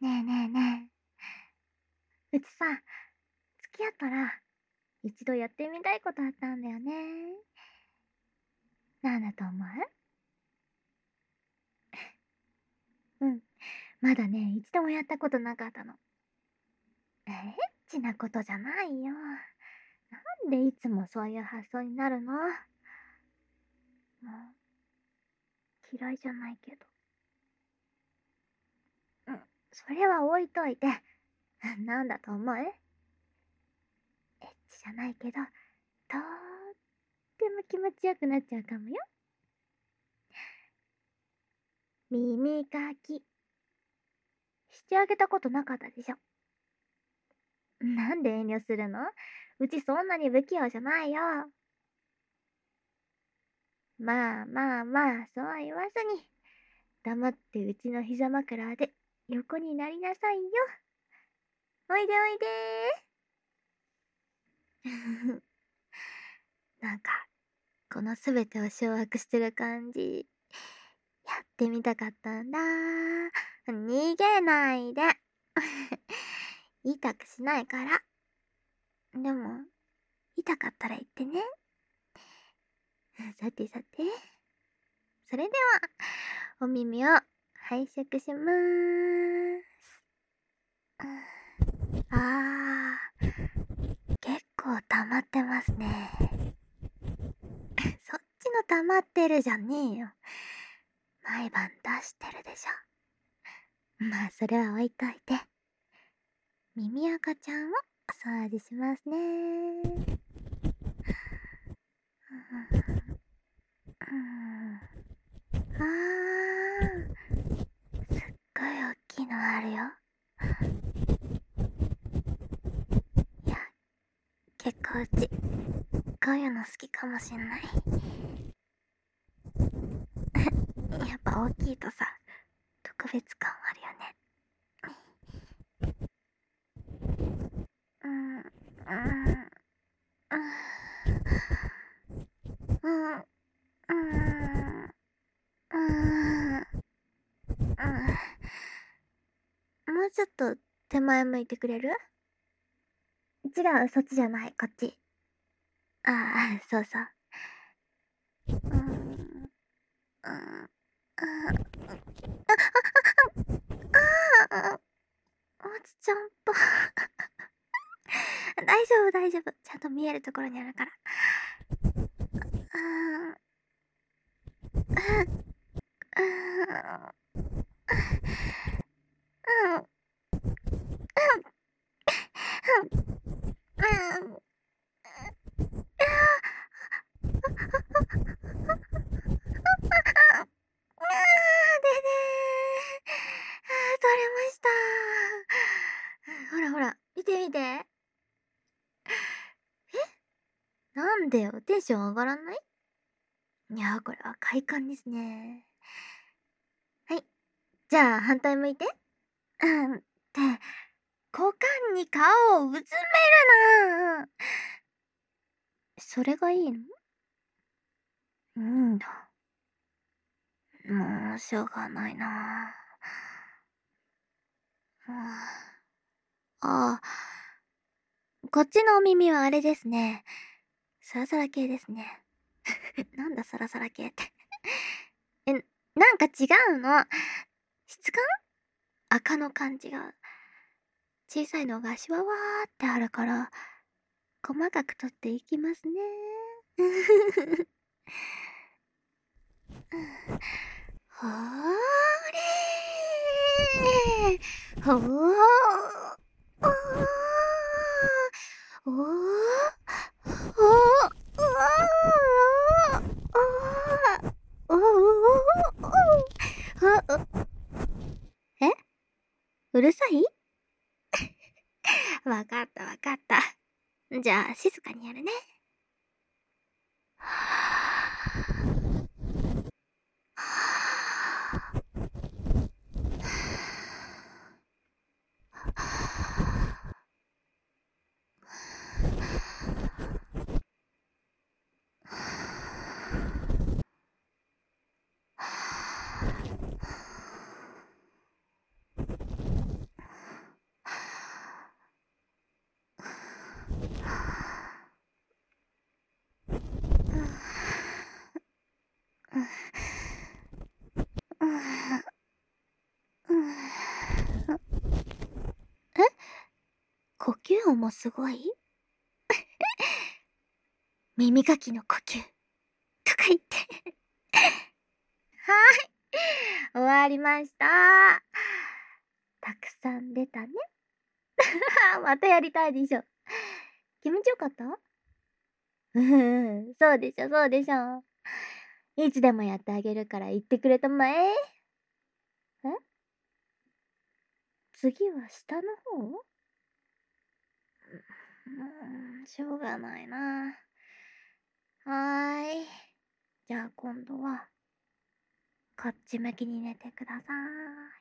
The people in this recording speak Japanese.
ねえねえねえ。うちさ、付き合ったら、一度やってみたいことあったんだよね。なんだと思う？うん。まだね、一度もやったことなかったの。エッチなことじゃないよ。なんでいつもそういう発想になるの？もう、嫌いじゃないけど。それは置いといて。なんだと思う？エッチじゃないけど、とーっても気持ちよくなっちゃうかもよ。耳かき。してあげたことなかったでしょ？なんで遠慮するの？うちそんなに不器用じゃないよ。まあまあまあ、そう言わずに、黙ってうちの膝枕で横になりなさいよ。おいでおいでなんか、このすべてを掌握してる感じ、やってみたかったんだ。逃げないで。痛くしないから。でも、痛かったら言ってね。さてさて。それでは、お耳を拝借しまーす。あー、結構溜まってますね。そっちの溜まってるじゃねえよ。毎晩出してるでしょ。まあ、それは置いといて。耳赤ちゃんをお掃除しますね。あー、すっごい大きいのあるよ。いや、結構うち、こういうの好きかもしんない。やっぱ大きいとさ、特別感あるよね。うん。うん。うん。うん。うん。もうちょっと手前向いてくれる違う、そっちじゃない、こっち。ああ、そうそう。うん、うん、あ、あ、あ、あ、おつちゃん。と大丈夫、大丈夫。ちゃん。と見えるところにあるから。ました。ほらほら、見て見て。え？なんでよ、テンション上がらない？いやこれは快感ですね。はい。じゃあ、反対向いて。うん、って、股間に顔をうつめるなそれがいいの？うんだ。もう、しょうがないなああ、こっちのお耳はあれですね。サラサラ系ですね。なんだサラサラ系ってえ、なんか違うの？質感？赤の感じが。小さいのがシワワーってあるから、細かく取っていきますね。ほーれーほーおおえ？うるさい？わかったわかった。じゃあ、静かにやるね。え？呼吸音もすごい？耳かきの呼吸とか言って。はい。終わりました。たくさん出たね。またやりたいでしょ。気持ちよかった？うんそうでしょそうでしょ。いつでもやってあげるから言ってくれたまえ。え？次は下の方？うん、しょうがないな。はーい。じゃあ今度は、こっち向きに寝てください。